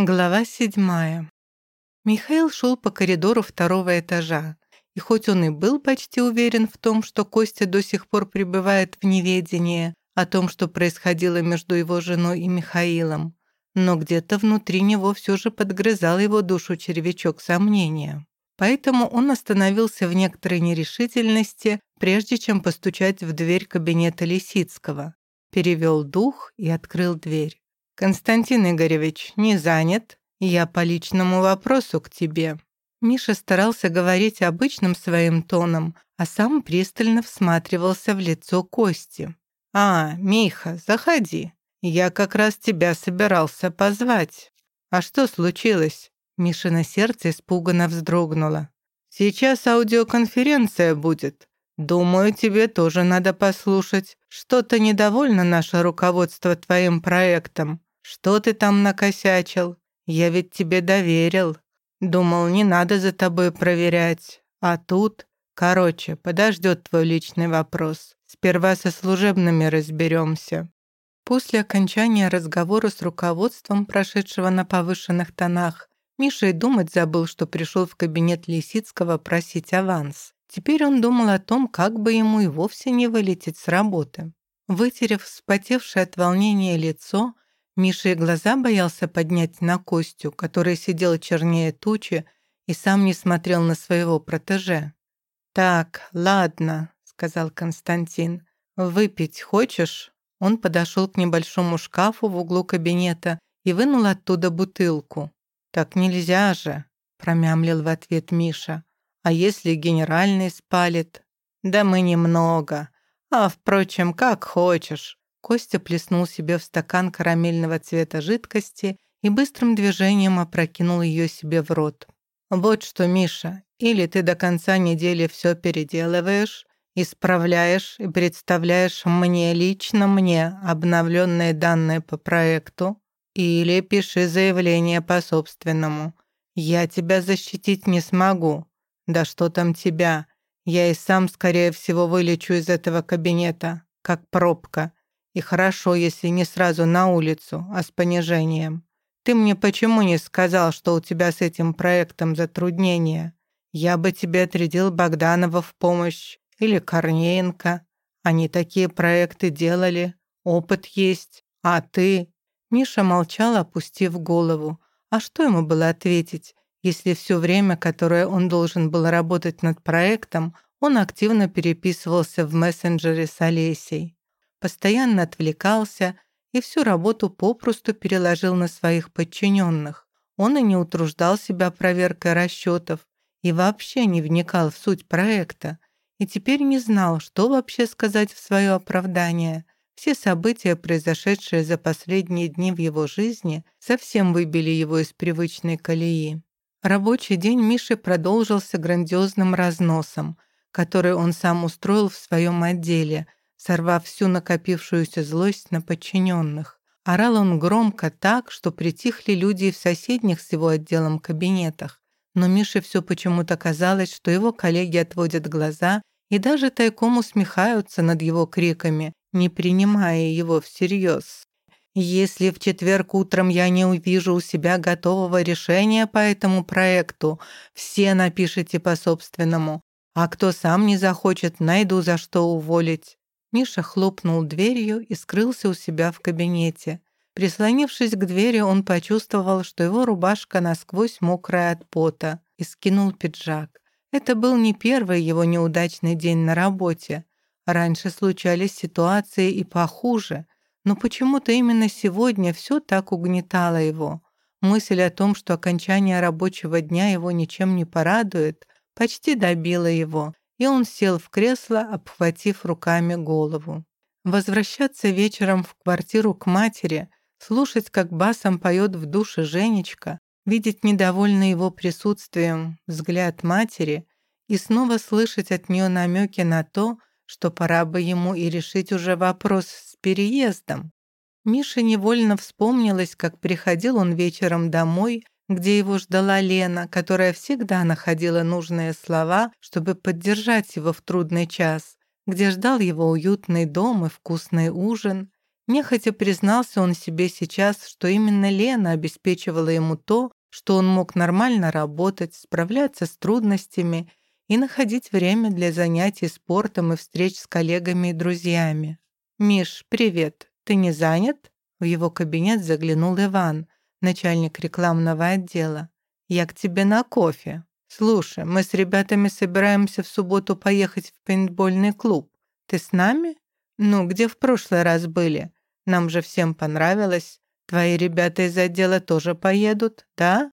Глава седьмая. Михаил шел по коридору второго этажа, и хоть он и был почти уверен в том, что Костя до сих пор пребывает в неведении о том, что происходило между его женой и Михаилом, но где-то внутри него все же подгрызал его душу червячок сомнения. Поэтому он остановился в некоторой нерешительности, прежде чем постучать в дверь кабинета Лисицкого, перевел дух и открыл дверь. «Константин Игоревич не занят. Я по личному вопросу к тебе». Миша старался говорить обычным своим тоном, а сам пристально всматривался в лицо Кости. «А, Миха, заходи. Я как раз тебя собирался позвать. А что случилось?» Миша на сердце испуганно вздрогнула. «Сейчас аудиоконференция будет. Думаю, тебе тоже надо послушать. Что-то недовольно наше руководство твоим проектом. Что ты там накосячил? Я ведь тебе доверил. Думал, не надо за тобой проверять. А тут... Короче, подождет твой личный вопрос. Сперва со служебными разберемся. После окончания разговора с руководством, прошедшего на повышенных тонах, Миша и думать забыл, что пришел в кабинет Лисицкого просить аванс. Теперь он думал о том, как бы ему и вовсе не вылететь с работы. Вытерев вспотевшее от волнения лицо, Миша и глаза боялся поднять на Костю, который сидел чернее тучи и сам не смотрел на своего протеже. «Так, ладно», — сказал Константин. «Выпить хочешь?» Он подошел к небольшому шкафу в углу кабинета и вынул оттуда бутылку. «Так нельзя же», — промямлил в ответ Миша. «А если генеральный спалит?» «Да мы немного. А, впрочем, как хочешь. Костя плеснул себе в стакан карамельного цвета жидкости и быстрым движением опрокинул ее себе в рот. «Вот что, Миша, или ты до конца недели все переделываешь, исправляешь и представляешь мне, лично мне, обновленные данные по проекту, или пиши заявление по собственному. Я тебя защитить не смогу. Да что там тебя? Я и сам, скорее всего, вылечу из этого кабинета, как пробка. И хорошо, если не сразу на улицу, а с понижением. Ты мне почему не сказал, что у тебя с этим проектом затруднения? Я бы тебе отрядил Богданова в помощь или Корнеенко. Они такие проекты делали, опыт есть. А ты...» Миша молчал, опустив голову. А что ему было ответить, если все время, которое он должен был работать над проектом, он активно переписывался в мессенджере с Олесей? Постоянно отвлекался и всю работу попросту переложил на своих подчиненных. Он и не утруждал себя проверкой расчетов и вообще не вникал в суть проекта, и теперь не знал, что вообще сказать в свое оправдание. Все события, произошедшие за последние дни в его жизни, совсем выбили его из привычной колеи. Рабочий день Миши продолжился грандиозным разносом, который он сам устроил в своем отделе – сорвав всю накопившуюся злость на подчиненных. Орал он громко так, что притихли люди в соседних с его отделом кабинетах. Но Мише все почему-то казалось, что его коллеги отводят глаза и даже тайком усмехаются над его криками, не принимая его всерьез. «Если в четверг утром я не увижу у себя готового решения по этому проекту, все напишите по собственному, а кто сам не захочет, найду за что уволить». Миша хлопнул дверью и скрылся у себя в кабинете. Прислонившись к двери, он почувствовал, что его рубашка насквозь мокрая от пота, и скинул пиджак. Это был не первый его неудачный день на работе. Раньше случались ситуации и похуже, но почему-то именно сегодня все так угнетало его. Мысль о том, что окончание рабочего дня его ничем не порадует, почти добила его, и он сел в кресло, обхватив руками голову. Возвращаться вечером в квартиру к матери, слушать, как басом поет в душе Женечка, видеть недовольный его присутствием взгляд матери и снова слышать от нее намеки на то, что пора бы ему и решить уже вопрос с переездом. Мише невольно вспомнилось, как приходил он вечером домой где его ждала Лена, которая всегда находила нужные слова, чтобы поддержать его в трудный час, где ждал его уютный дом и вкусный ужин. Нехотя признался он себе сейчас, что именно Лена обеспечивала ему то, что он мог нормально работать, справляться с трудностями и находить время для занятий спортом и встреч с коллегами и друзьями. «Миш, привет. Ты не занят?» В его кабинет заглянул Иван, начальник рекламного отдела. «Я к тебе на кофе. Слушай, мы с ребятами собираемся в субботу поехать в пейнтбольный клуб. Ты с нами? Ну, где в прошлый раз были? Нам же всем понравилось. Твои ребята из отдела тоже поедут, да?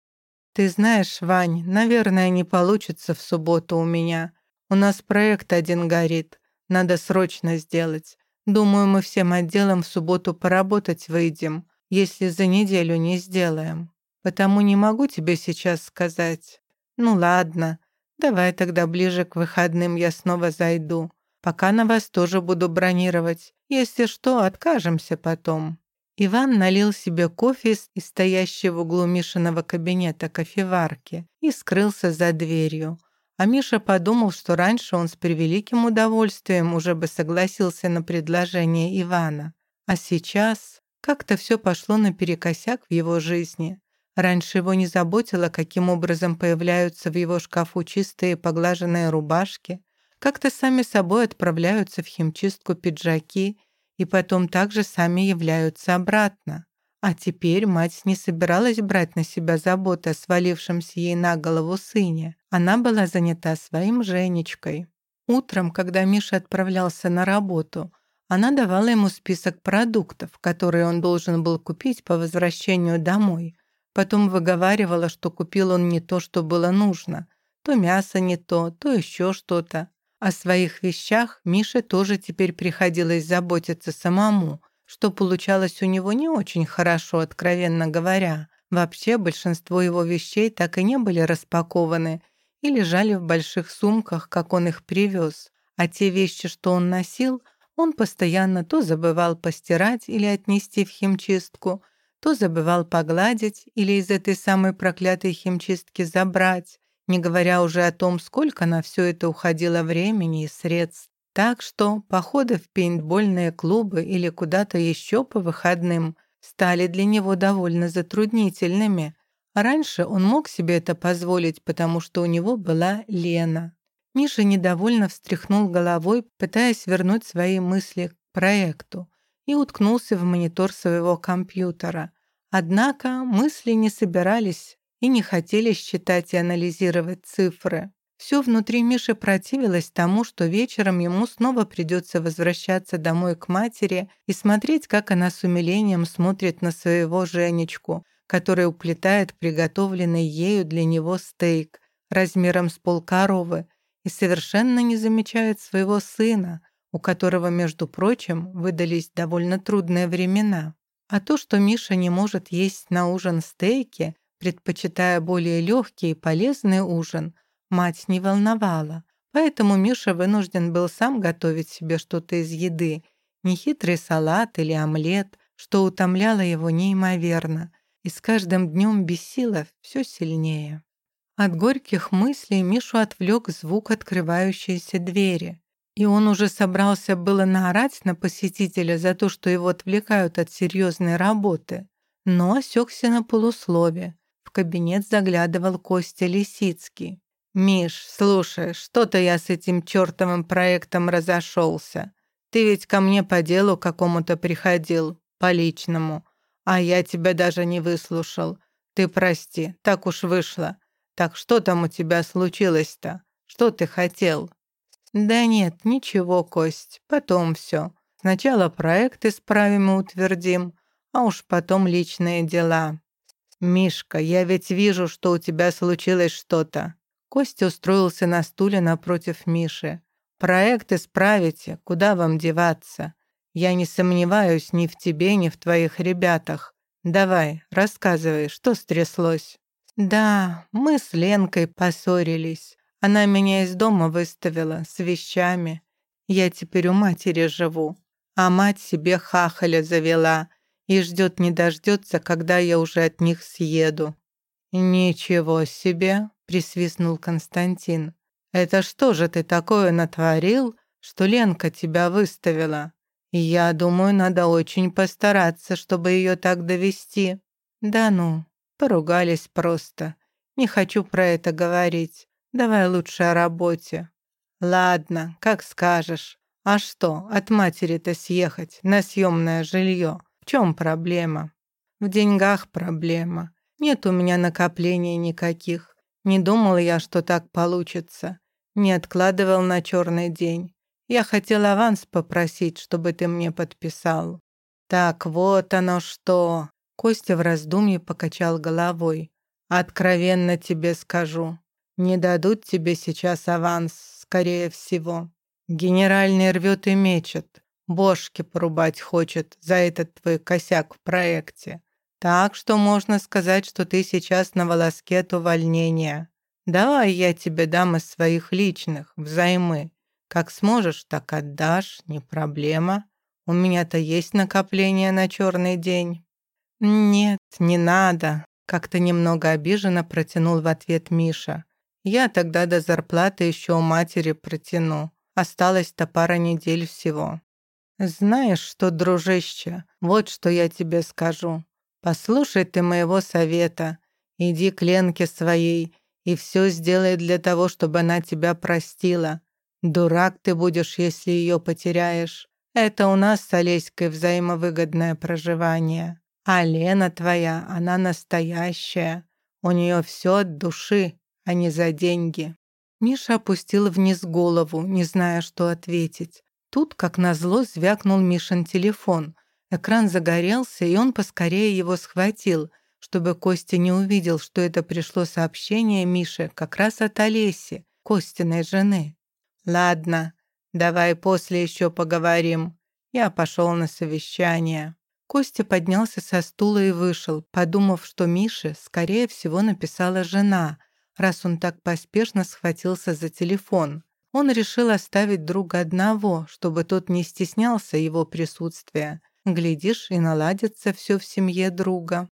Ты знаешь, Вань, наверное, не получится в субботу у меня. У нас проект один горит. Надо срочно сделать. Думаю, мы всем отделом в субботу поработать выйдем, если за неделю не сделаем. Потому не могу тебе сейчас сказать. Ну ладно, давай тогда ближе к выходным я снова зайду. Пока на вас тоже буду бронировать. Если что, откажемся потом». Иван налил себе кофе из стоящего в углу Мишиного кабинета кофеварки и скрылся за дверью. А Миша подумал, что раньше он с превеликим удовольствием уже бы согласился на предложение Ивана. А сейчас как-то все пошло наперекосяк в его жизни. Раньше его не заботило, каким образом появляются в его шкафу чистые поглаженные рубашки, как-то сами собой отправляются в химчистку пиджаки и потом также сами являются обратно. А теперь мать не собиралась брать на себя заботу о свалившемся ей на голову сыне. Она была занята своим Женечкой. Утром, когда Миша отправлялся на работу, она давала ему список продуктов, которые он должен был купить по возвращению домой. Потом выговаривала, что купил он не то, что было нужно. То мясо не то, то еще что-то. О своих вещах Мише тоже теперь приходилось заботиться самому, что получалось у него не очень хорошо, откровенно говоря. Вообще большинство его вещей так и не были распакованы и лежали в больших сумках, как он их привез. А те вещи, что он носил, он постоянно то забывал постирать или отнести в химчистку, то забывал погладить или из этой самой проклятой химчистки забрать не говоря уже о том, сколько на все это уходило времени и средств. Так что походы в пейнтбольные клубы или куда-то еще по выходным стали для него довольно затруднительными. Раньше он мог себе это позволить, потому что у него была Лена. Миша недовольно встряхнул головой, пытаясь вернуть свои мысли к проекту, и уткнулся в монитор своего компьютера. Однако мысли не собирались и не хотели считать и анализировать цифры. Все внутри Миши противилось тому, что вечером ему снова придется возвращаться домой к матери и смотреть, как она с умилением смотрит на своего Женечку, который уплетает приготовленный ею для него стейк размером с полкоровы и совершенно не замечает своего сына, у которого, между прочим, выдались довольно трудные времена. А то, что Миша не может есть на ужин стейки, Предпочитая более легкий и полезный ужин, мать не волновала, поэтому Миша вынужден был сам готовить себе что-то из еды, нехитрый салат или омлет, что утомляло его неимоверно и с каждым днем бесило все сильнее. От горьких мыслей Мишу отвлек звук открывающейся двери, и он уже собрался было наорать на посетителя за то, что его отвлекают от серьезной работы, но осекся на полуслове, кабинет заглядывал Костя Лисицкий. «Миш, слушай, что-то я с этим чертовым проектом разошелся. Ты ведь ко мне по делу какому-то приходил, по личному, а я тебя даже не выслушал. Ты прости, так уж вышло. Так что там у тебя случилось-то? Что ты хотел?» «Да нет, ничего, Кость, потом все. Сначала проект исправим и утвердим, а уж потом личные дела. «Мишка, я ведь вижу, что у тебя случилось что-то». Костя устроился на стуле напротив Миши. «Проект исправите, куда вам деваться? Я не сомневаюсь ни в тебе, ни в твоих ребятах. Давай, рассказывай, что стряслось?» «Да, мы с Ленкой поссорились. Она меня из дома выставила с вещами. Я теперь у матери живу, а мать себе хахаля завела» и ждет не дождется, когда я уже от них съеду». «Ничего себе!» — присвистнул Константин. «Это что же ты такое натворил, что Ленка тебя выставила? Я думаю, надо очень постараться, чтобы ее так довести. Да ну, поругались просто. Не хочу про это говорить. Давай лучше о работе. Ладно, как скажешь. А что, от матери-то съехать на съемное жилье? В чем проблема? В деньгах проблема. Нет у меня накоплений никаких. Не думал я, что так получится. Не откладывал на черный день. Я хотел аванс попросить, чтобы ты мне подписал. Так вот оно что. Костя в раздумье покачал головой. Откровенно тебе скажу. Не дадут тебе сейчас аванс, скорее всего. Генеральный рвет и мечет. Бошки порубать хочет за этот твой косяк в проекте. Так что можно сказать, что ты сейчас на волоске от увольнения. Давай я тебе дам из своих личных, взаймы. Как сможешь, так отдашь, не проблема. У меня-то есть накопление на черный день». «Нет, не надо», — как-то немного обиженно протянул в ответ Миша. «Я тогда до зарплаты еще у матери протяну. Осталось-то пара недель всего». «Знаешь что, дружище, вот что я тебе скажу. Послушай ты моего совета. Иди к Ленке своей и все сделай для того, чтобы она тебя простила. Дурак ты будешь, если ее потеряешь. Это у нас с Олеськой взаимовыгодное проживание. А Лена твоя, она настоящая. У нее все от души, а не за деньги». Миша опустил вниз голову, не зная, что ответить. Тут, как назло, звякнул Мишин телефон. Экран загорелся, и он поскорее его схватил, чтобы Костя не увидел, что это пришло сообщение Мише как раз от Олеси, Костиной жены. «Ладно, давай после еще поговорим». Я пошел на совещание. Костя поднялся со стула и вышел, подумав, что Мише, скорее всего, написала жена, раз он так поспешно схватился за телефон. Он решил оставить друга одного, чтобы тот не стеснялся его присутствия. Глядишь, и наладится все в семье друга.